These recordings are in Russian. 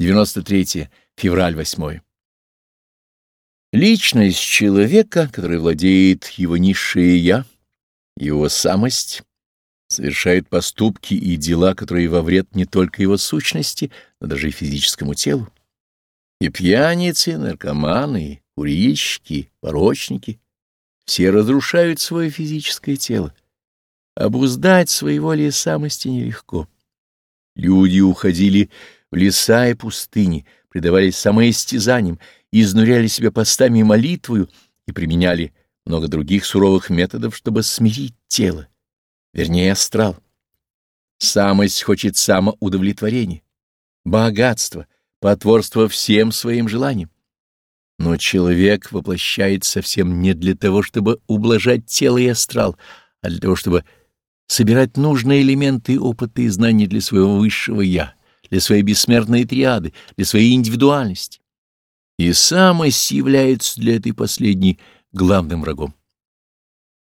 93 февраль 8. Личность человека, который владеет его низшее «я», его самость, совершает поступки и дела, которые во вред не только его сущности, но даже и физическому телу. И пьяницы, наркоманы, и курильщики, порочники — все разрушают свое физическое тело. Обуздать своей воли и самости нелегко. Люди уходили леса и пустыни, предавались самоистязаниям, изнуряли себя постами и молитвою и применяли много других суровых методов, чтобы смирить тело, вернее, астрал. Самость хочет самоудовлетворения, богатства, потворства всем своим желаниям. Но человек воплощает совсем не для того, чтобы ублажать тело и астрал, а для того, чтобы собирать нужные элементы опыта и знаний для своего высшего «я», для своей бессмертной триады, для своей индивидуальности. И самость является для этой последней главным врагом.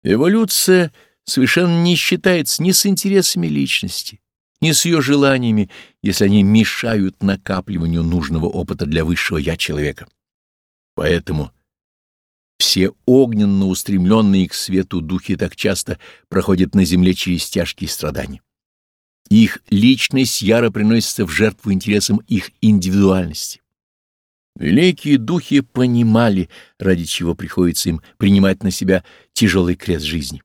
Эволюция совершенно не считается ни с интересами личности, ни с ее желаниями, если они мешают накапливанию нужного опыта для высшего «я» человека. Поэтому все огненно устремленные к свету духи так часто проходят на земле через тяжкие страдания. Их личность яро приносится в жертву интересам их индивидуальности. Великие духи понимали, ради чего приходится им принимать на себя тяжелый крест жизни.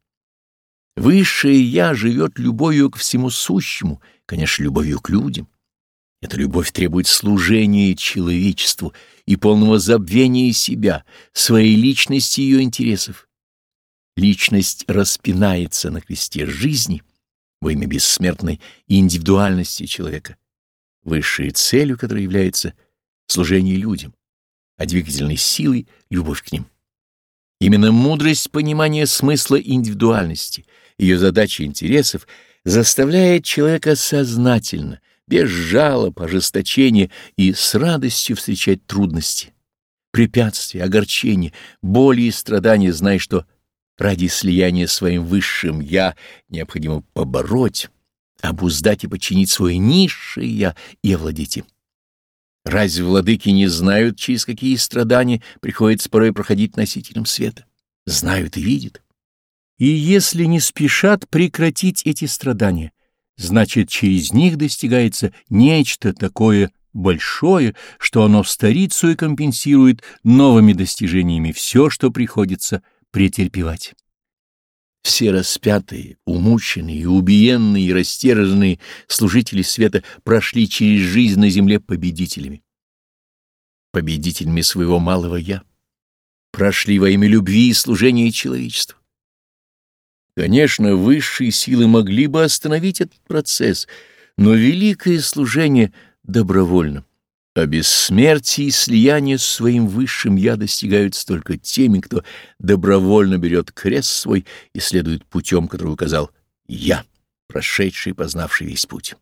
Высшее Я живет любовью к всему сущему, конечно, любовью к людям. Эта любовь требует служения человечеству и полного забвения себя, своей личности и ее интересов. Личность распинается на кресте жизни во имя бессмертной индивидуальности человека, высшей целью которой является — служение людям, а двигательной силой — любовь к ним. Именно мудрость понимания смысла индивидуальности, ее задачи и интересов заставляет человека сознательно, без жалоб, ожесточения и с радостью встречать трудности, препятствия, огорчения, боли и страдания, зная, что ради слияния своим высшим «я» необходимо побороть, обуздать и подчинить свое низшее «я» и овладеть им. Разве владыки не знают, через какие страдания приходится порой проходить носителям света? Знают и видят. И если не спешат прекратить эти страдания, значит, через них достигается нечто такое большое, что оно в старицу и компенсирует новыми достижениями все, что приходится претерпевать. Все распятые, умученные, убиенные и растерзанные служители света прошли через жизнь на земле победителями. Победителями своего малого «я». Прошли во имя любви и служения человечеству. Конечно, высшие силы могли бы остановить этот процесс, но великое служение добровольно. А бессмертие и слияние с своим высшим «я» достигаются только теми, кто добровольно берет крест свой и следует путем, который указал «я», прошедший и познавший весь путь.